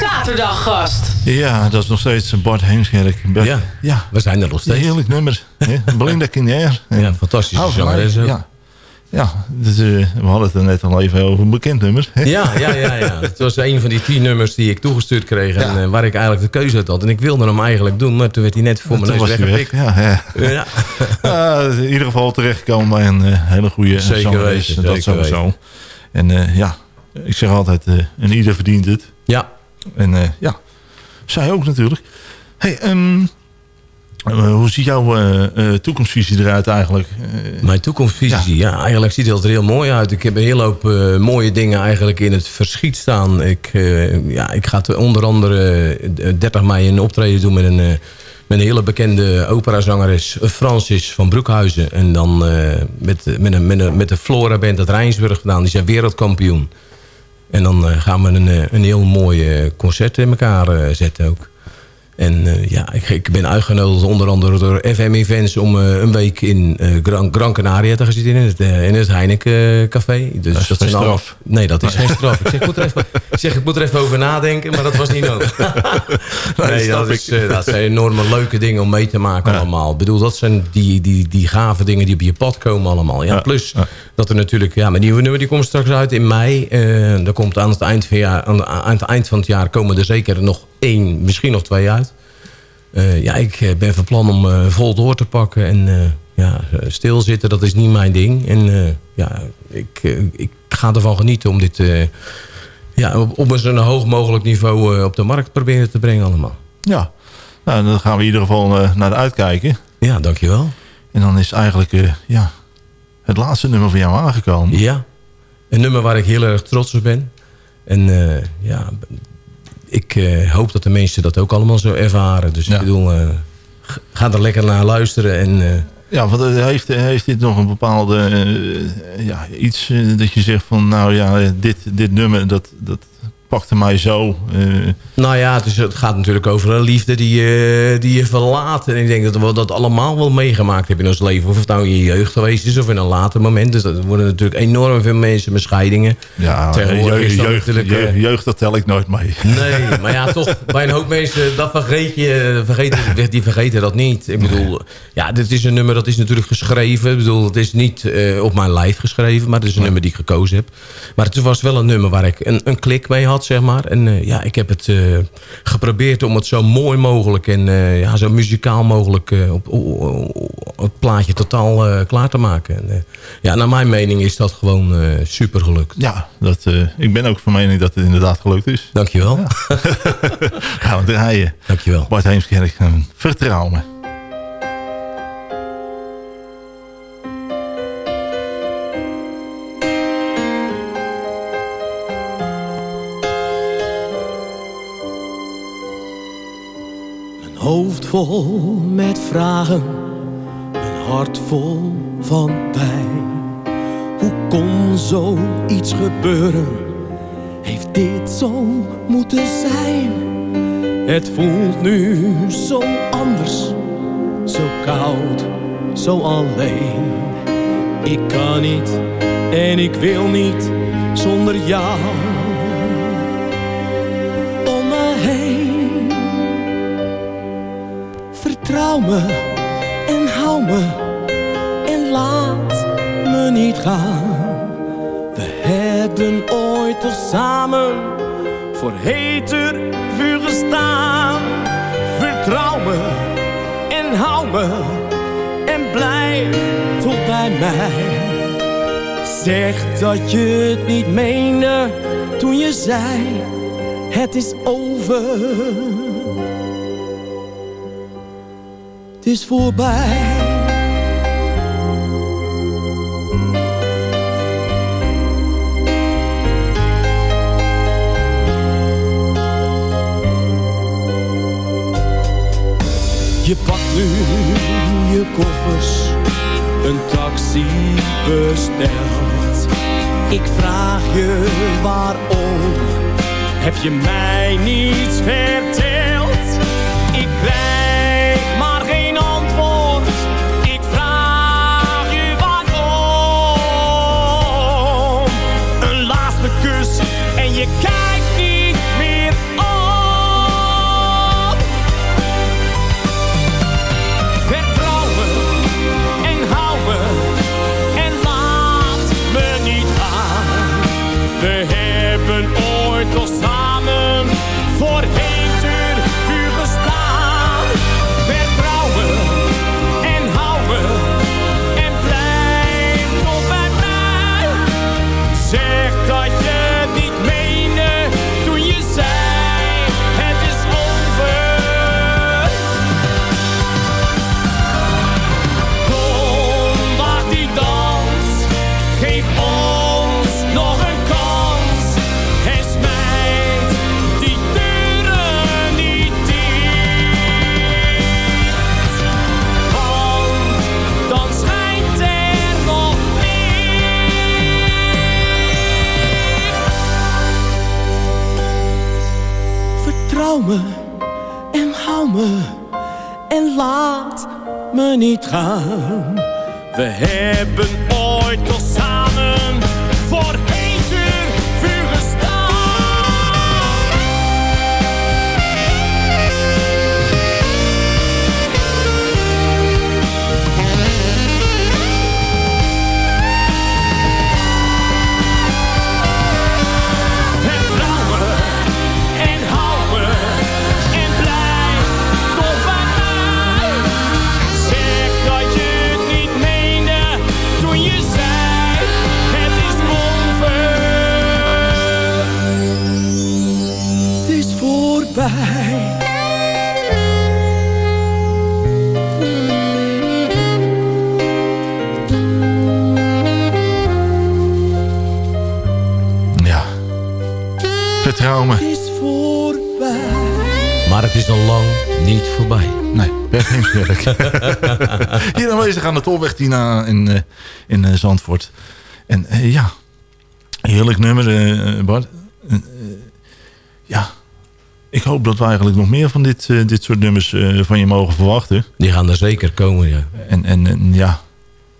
zaterdaggast. Ja, dat is nog steeds Bart Heemskerk. Ja, ja, we zijn er nog steeds. Heerlijk nummer. hè? Belinda Kinair. Ja, fantastische zangeres ook. Ja, ja dus, eh, we hadden het er net al even over een bekend nummer. hè? Ja, ja, ja, ja. Het was een van die tien nummers die ik toegestuurd kreeg. En eh, waar ik eigenlijk de keuze uit had. En ik wilde hem eigenlijk doen, maar toen werd hij net voor mijn neus was hij weggepikt. weg. Ja, ja. Ja. Ja, in ieder geval terechtgekomen bij een eh, hele goede Zeker zangeres. weten, dat zeker sowieso. weten. En eh, ja, ik zeg altijd, eh en ieder verdient het. Ja. En eh, ja, zij ook natuurlijk. Hey, ehm, eh, hoe ziet jouw eh, eh, toekomstvisie eruit eigenlijk? Eh, Mijn toekomstvisie, ja. eigenlijk ziet het er heel mooi uit. Ik heb een hele hoop eh, mooie dingen eigenlijk in het verschiet staan. Ik, eh, ja, ik ga onder andere eh, 30 mei een optreden doen met een, eh, met een hele bekende operazangeres, eh, Francis van Broekhuizen. En dan eh, met, met, een, met, een, met de Flora Band uit Rijnsburg gedaan. Die zijn wereldkampioen. En dan eh, gaan we een, eh, een heel mooi eh, concert in elkaar zetten ook. En ja, ik, ik ben uitgenodigd onder andere door FM Events om een week in Gran, Gran Canaria te gaan zitten in het, in het Heineken Café. Dus Dat is geen zijn allemaal- straf. Nee, dat is geen straf. Ik zeg, ik moet, er even, ik zeg, ik moet er even over nadenken, maar dat was niet nodig. nee, dat, is, dat zijn enorme leuke dingen om mee te maken allemaal. Ik bedoel, dat zijn die, die, die gave dingen die op je pad komen allemaal. Ja, plus dat er natuurlijk, ja, mijn nieuwe nummer die komt straks uit in mei. Eh er komt aan het, eind van jaar, aan, aan het eind van het jaar komen er zeker nog één, misschien nog twee uit. Eh, ja, ik eh, ben van plan om eh, vol door te pakken. En ja, stilzitten, dat is niet mijn ding. En ja, ik, ik ga ervan genieten om dit ja, op, op een zo hoog mogelijk niveau op de markt proberen te brengen allemaal. ja, nou, dan gaan we in ieder geval naar de uitkijken. Ja, dankjewel. En dan is eigenlijk ja, het laatste nummer van jou aangekomen. Ja, een nummer waar ik heel erg trots op ben. En eh, ja, ik eh, hoop dat de mensen dat ook allemaal zo ervaren. Dus ik bedoel, eh, ga er lekker naar luisteren. En, Ja, want heeft, heeft dit nog een bepaalde ja, iets dat je zegt van nou ja, dit, dit nummer dat, dat pakte mij zo. eh, Nou ja, het, is, het gaat natuurlijk over een liefde die je, die je verlaat. En ik denk dat we dat allemaal wel meegemaakt hebben in ons leven. Of het nou in je jeugd geweest is of in een later moment. Dus er worden natuurlijk enorm veel mensen met scheidingen. ja, jeugd, dat jeugd, eh, jeugd, dat tel ik nooit mee. Nee, maar ja, toch, bij een hoop mensen, dat vergeet je, vergeten, die vergeten dat niet. Ik bedoel, ja, dit is een nummer dat is natuurlijk geschreven. Ik bedoel, het is niet eh, op mijn lijf geschreven, maar het is een nummer die ik gekozen heb. Maar het was wel een nummer waar ik een, een klik mee had, zeg maar. En eh, ja, ik heb het eh, geprobeerd om het zo mooi mogelijk en eh, ja, zo muzikaal mogelijk op, het plaatje totaal klaar te maken. En, ja, naar mijn mening is dat gewoon super gelukt. Ja, dat, ik ben ook van mening dat het inderdaad gelukt is. Dankjewel. Gaan we draaien. Dankjewel. Bart Heemskerk, vertrouw me. Vol met vragen, mijn hart vol van pijn. Hoe kon zoiets gebeuren? Heeft dit zo moeten zijn? Het voelt nu zo anders, zo koud, zo alleen. Ik kan niet en ik wil niet zonder jou Vertrouw me en hou me en laat me niet gaan. We hebben ooit toch samen voor heter vuur gestaan. Vertrouw me en hou me en blijf tot bij mij. Zeg dat je het niet meende toen je zei het is over. Het is voorbij. Je pakt nu je koffers, een taxi bestelt. Ik vraag je waarom, heb je mij niets verteld? Me niet gaan. We hebben ooit al samen voor Vertrouw me. Het is voorbij. Maar het is nog lang niet voorbij. Nee, Bert Heemskerk. Hier aanwezig aan de Tolweg Tina in, eh, in eh, Zandvoort. En eh, ja, heerlijk nummer Bart. Ja, ik hoop dat we eigenlijk nog meer van dit, eh, dit soort nummers eh, van je mogen verwachten. Die gaan er zeker komen, ja. En, en, en ja,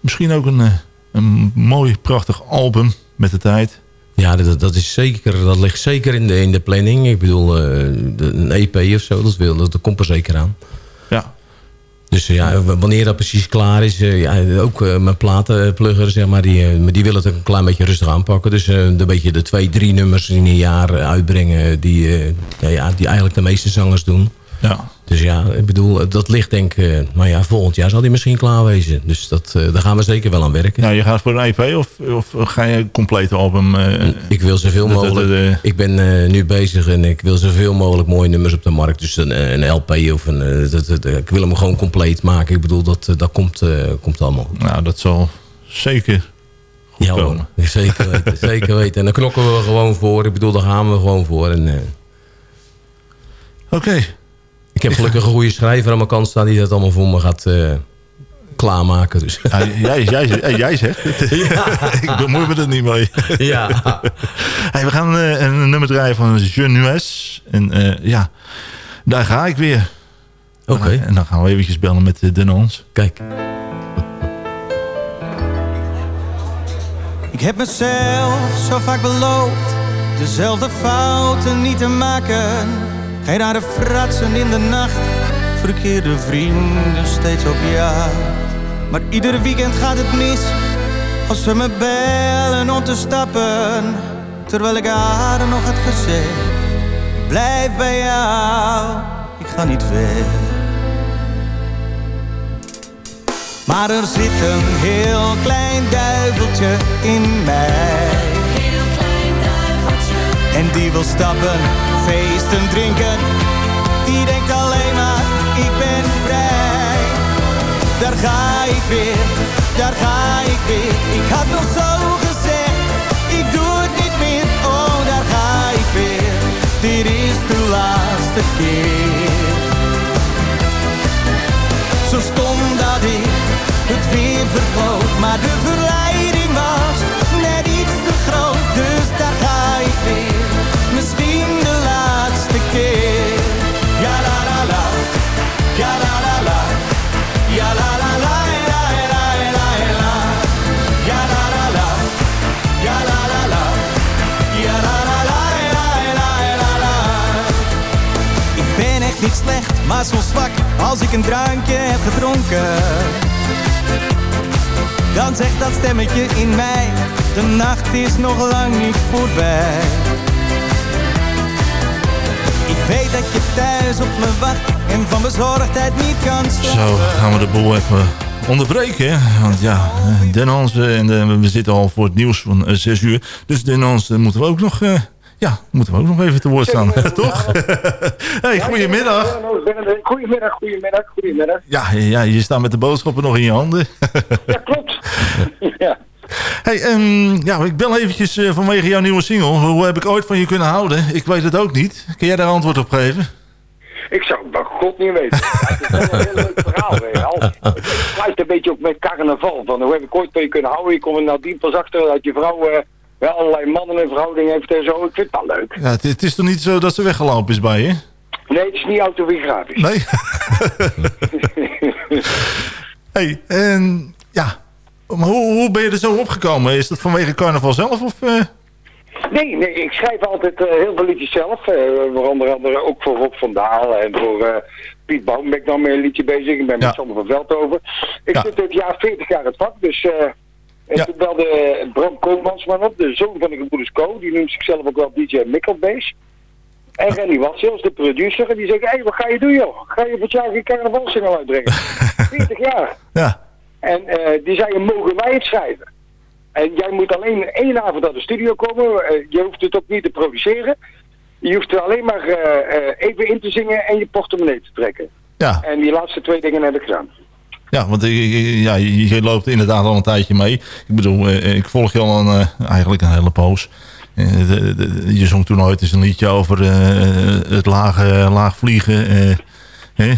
misschien ook een, eh, een mooi, prachtig album met de tijd. Ja, dat, dat, is zeker, dat ligt zeker in de, in de planning. Ik bedoel, eh, een EP of zo, dat, wil, dat, dat komt er zeker aan. Ja. Dus ja, wanneer dat precies klaar is... eh, ja, ook eh, mijn platenplugger, zeg maar, die, maar die willen het ook een klein beetje rustig aanpakken. Dus een beetje de twee, drie nummers in een jaar uitbrengen... die, ja, die eigenlijk de meeste zangers doen. Ja. Dus ja, ik bedoel, dat ligt denk ik... eh, maar ja, volgend jaar zal die misschien klaar wezen. Dus dat, eh, daar gaan we zeker wel aan werken. Nou, je gaat voor een EP of, of ga je een complete album... eh, Ik wil zoveel mogelijk. eh, ik ben eh, nu bezig en ik wil zoveel mogelijk mooie nummers op de markt. Dus een, een LP of een. eh, dat, dat- ik wil hem gewoon compleet maken. Ik bedoel, dat, eh, dat komt, eh, komt allemaal goed. Nou, dat zal zeker goed ja, hoor. Zeker weten, zeker weten. En daar knokken we gewoon voor. Ik bedoel, daar gaan we gewoon voor. En, eh, Oké. Ik heb gelukkig een goede schrijver aan mijn kant staan die dat allemaal voor me gaat eh, klaarmaken. Dus. Ja, jij, jij, jij, jij zegt het. ik bemoei me er niet mee. Ja. Hey, we gaan eh, een nummer draaien van Je Nues. En eh, ja, daar ga ik weer. Oké. En dan gaan we eventjes bellen met uh, Denons. Kijk. Ik heb mezelf zo vaak beloofd dezelfde fouten niet te maken. Geen rare fratsen in de nacht, verkeerde vrienden steeds op jacht. Maar ieder weekend gaat het mis als ze me bellen om te stappen. Terwijl ik haar nog had gezegd, ik blijf bij jou, ik ga niet weg. Maar er zit een heel klein duiveltje in mij. En die wil stappen, feesten, drinken. Die denkt alleen maar, ik ben vrij. Daar ga ik weer, daar ga ik weer. Ik had nog zo gezegd, ik doe het niet meer. Oh, daar ga ik weer. Dit is de laatste keer. Zo stom dat ik het weer verbood. Maar de verleiding Ja la la la. Ja la la la. La la la la. Ja la la la. Ja la la la. Ja la la la. La la la. Ik ben echt niet slecht, maar soms zwak als ik een drankje heb gedronken. Dan zegt dat stemmetje in mij, de nacht is nog lang niet voorbij. Ik weet dat je thuis op me wacht en van bezorgdheid niet kan Zo, gaan we de boel even onderbreken. hè? Want ja, eh, Den Hans, eh, en eh, we zitten al voor het nieuws van 6 uur. Dus Den Hans eh, moeten we ook nog... eh, ja, moeten we ook nog even te woord staan, toch? hey, goedemiddag. Goedemiddag, goedemiddag, goedemiddag. Ja, ja, je staat met de boodschappen nog in je handen. Ja, klopt. ja. Hey, ehm, ja, ik bel eventjes eh, vanwege jouw nieuwe single. Hoe heb ik ooit van je kunnen houden? Ik weet het ook niet. Kun jij daar antwoord op geven? Ik zou het bij god niet weten. Het is wel een heel leuk verhaal. Het sluit een beetje ook met carnaval. Van hoe heb ik ooit je kunnen houden? Je komt er nadien pas achter dat je vrouw eh, wel allerlei mannen en verhoudingen heeft en zo. Ik vind het wel leuk. Ja, het, het is toch niet zo dat ze weggelopen is bij je? Nee, het is niet autobiografisch. Nee? hey, en ja, maar hoe, hoe ben je er zo opgekomen? Is dat vanwege carnaval zelf of... eh? Nee, nee, ik schrijf altijd eh, heel veel liedjes zelf. eh onder andere ook voor Rob van Daal en voor eh, Piet Baum ben ik dan met een liedje bezig. Ik ben met Sander van Veldhoven. Ik zit dit jaar 40 jaar in het vak, dus... eh en toen belde Bram Koopmansman op, de zoon van de gebroeders Co. Die noemt zichzelf ook wel DJ Mikkelbees. En Renny Wassels, de producer, en die zegt, hé, hey, wat ga je doen joh? Ga je voor het jaar geen carnavalsingel uitbrengen? 40 jaar. Ja. En die zeiden, mogen wij het schrijven? En jij moet alleen één avond naar de studio komen. Eh, je hoeft het ook niet te produceren. Je hoeft er alleen maar eh, eh, even in te zingen en je portemonnee te trekken. Ja. En die laatste twee dingen heb ik gedaan. Ja, want ja, je loopt inderdaad al een tijdje mee. Ik bedoel, ik volg je al een, eigenlijk een hele poos. Je zong toen ooit eens een liedje over het laag, eh, laag vliegen. hè?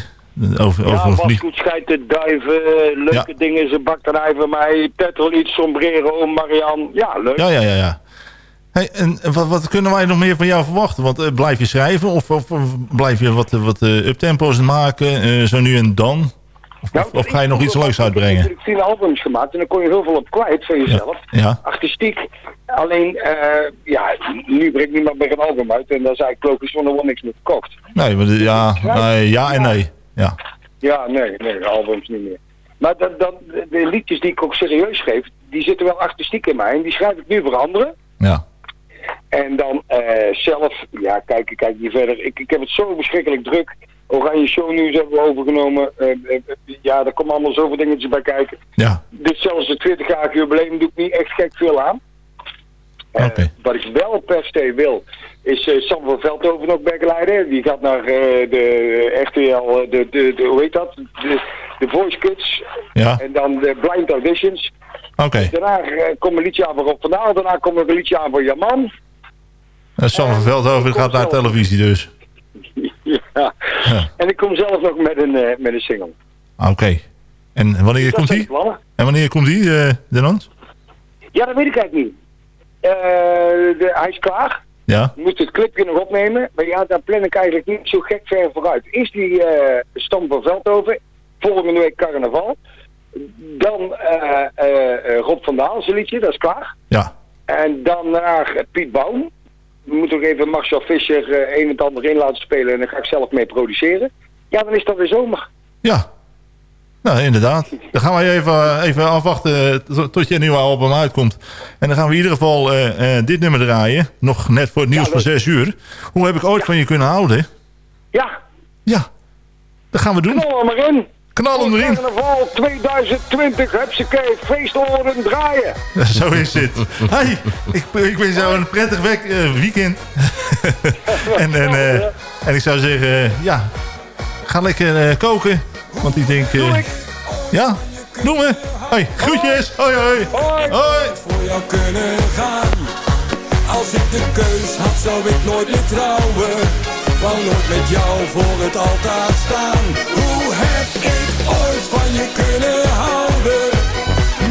Over, ja, over wat vliegen. goed schijten, duiven, leuke dingen, ze bakterij van mij, petrol iets, sombrero, Marian. Ja, leuk. Ja, ja, ja. ja. Hey, en wat, wat kunnen wij nog meer van jou verwachten? Want eh, blijf je schrijven of, of, of blijf je wat, wat eh, uptempo's maken, eh, zo nu en dan? Of, Nou, of, ga je nog iets leuks Ik uitbrengen? heb natuurlijk tien albums gemaakt en dan kon je heel veel op kwijt van jezelf. Ja, Artistiek. Alleen, eh, ja, nu brengt niemand meer een album uit en dat is eigenlijk logisch, want er wordt niks meer verkocht. nee, maar de- ja, nee, ja en nee. Ja, Ja, nee, nee, albums niet meer. Maar dat, dat, de liedjes die ik ook serieus schreef, die zitten wel artistiek in mij en die schrijf ik nu voor anderen. ja. En dan eh, zelf, ja, kijk, ik kijk niet verder. Ik, ik heb het zo verschrikkelijk druk. Oranje Show News hebben we overgenomen. Eh, ja, er komen allemaal zoveel dingetjes bij kijken. Ja. Dus zelfs het 20-jarige jubileum doe ik niet echt gek veel aan. Eh, Wat ik wel per se wil, is eh, Sam van Veldhoven ook begeleiden. Die gaat naar eh, de RTL, de, de, de, hoe heet dat? De, de Voice Kids. Ja. En dan de Blind Auditions. Oké. Daarna komt een liedje aan voor Rob van. Daarna komt er een liedje aan voor Jaman. En Sam van Veldhoven gaat naar televisie dus. Ja. En ik kom zelf nog met een, met een single. Ah, Oké. En wanneer komt die? En wanneer komt die, Denant? Ja, dat weet ik eigenlijk niet. Eh, de, hij is klaar. Ja. Moet het clipje nog opnemen. Maar ja, daar plan ik eigenlijk niet zo gek ver vooruit. Is die eh Stam van Veldhoven. Volgende week carnaval. Dan eh, Rob van Daal, zijn liedje, dat is klaar. Ja. En dan naar Piet Baum. We moeten ook even Marcel Fischer eh, een en ander in laten spelen. En dan ga ik zelf mee produceren. Ja, dan is dat weer zomer. Ja. Nou, inderdaad. Dan gaan wij even, even afwachten tot- tot je nieuwe album uitkomt. En dan gaan we in ieder geval eh, eh, dit nummer draaien. Nog net voor het nieuws van 6 uur. Hoe heb ik ooit van je kunnen houden? Ja. Ja. Dat gaan we doen. Knal hem erin. Knal hem erin. Carnaval 2020, hupsakee, feestoren draaien. Zo is het. Hey, ik, ik wens jou een prettig wek, eh, weekend. en, en, eh, en ik zou zeggen, eh, ja, ga lekker eh, koken. Want ik denk... eh, ja, doen we. Hey, groetjes. Hoi, hoi. Hoi. voor jou kunnen gaan. Als ik de keus had, zou ik nooit meer trouwen. Wou nooit met jou voor het altaar staan. Hoe heb ik ooit van je kunnen houden?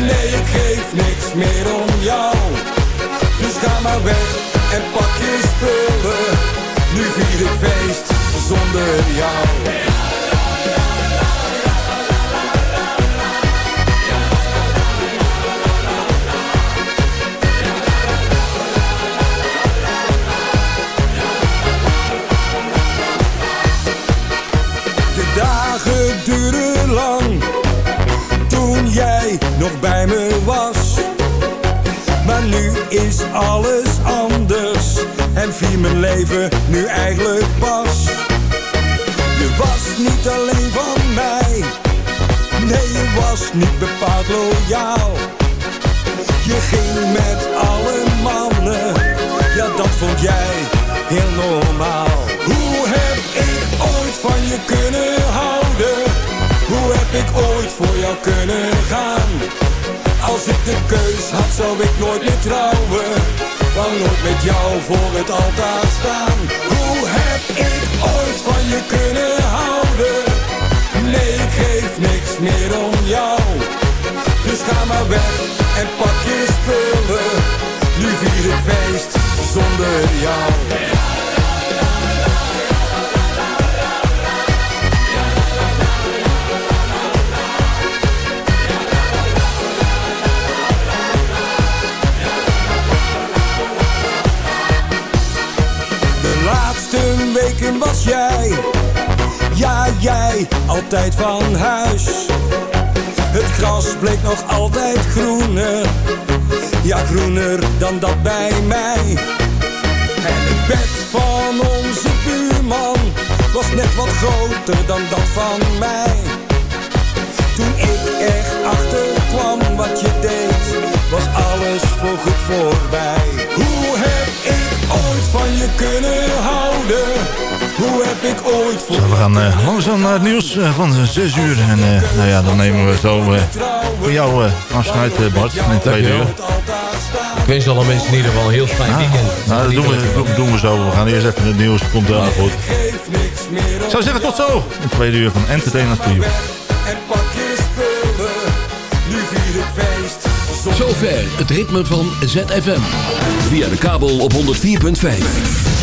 Nee, ik geef niks meer om jou. Dus ga maar weg en pak je spullen. Nu vier ik feest zonder jou. Nog bij me was. Maar nu is alles anders En vier mijn leven nu eigenlijk pas. Je was niet alleen van mij Nee, je was niet bepaald loyaal. Je ging met alle mannen Ja, dat vond jij heel normaal. Hoe heb ik ooit van je kunnen ik ooit voor jou kunnen gaan? Als ik de keus had, zou ik nooit meer trouwen. Wou nooit met jou voor het altaar staan. Hoe heb ik ooit van je kunnen houden? Nee, ik geef niks meer om jou. Dus ga maar weg en pak je spullen. Nu vier ik feest zonder jou jij altijd van huis. Het gras bleek nog altijd groener, ja groener dan dat bij mij. En het bed van onze buurman was net wat groter dan dat van mij. Toen ik echt achterkwam wat je deed, was alles voorgoed voorbij. Hoe heb ik ooit van je kunnen houden? Hoe heb ik ooit voor Zo, we gaan eh, langzaam naar het nieuws eh, van 6 uur. En eh, nou ja, dan nemen we zo voor jou afscheid, Bart, in twee uur. Ik wens alle mensen in ieder geval een heel fijn Ah, weekend. nou, dat doen we, doen, doen we zo. We gaan eerst even het nieuws. Komt helemaal goed. Ik zou zeggen tot zo. In het tweede uur van Entertainment for You. ik feest. Zover het ritme van ZFM. Via de kabel op 104.5.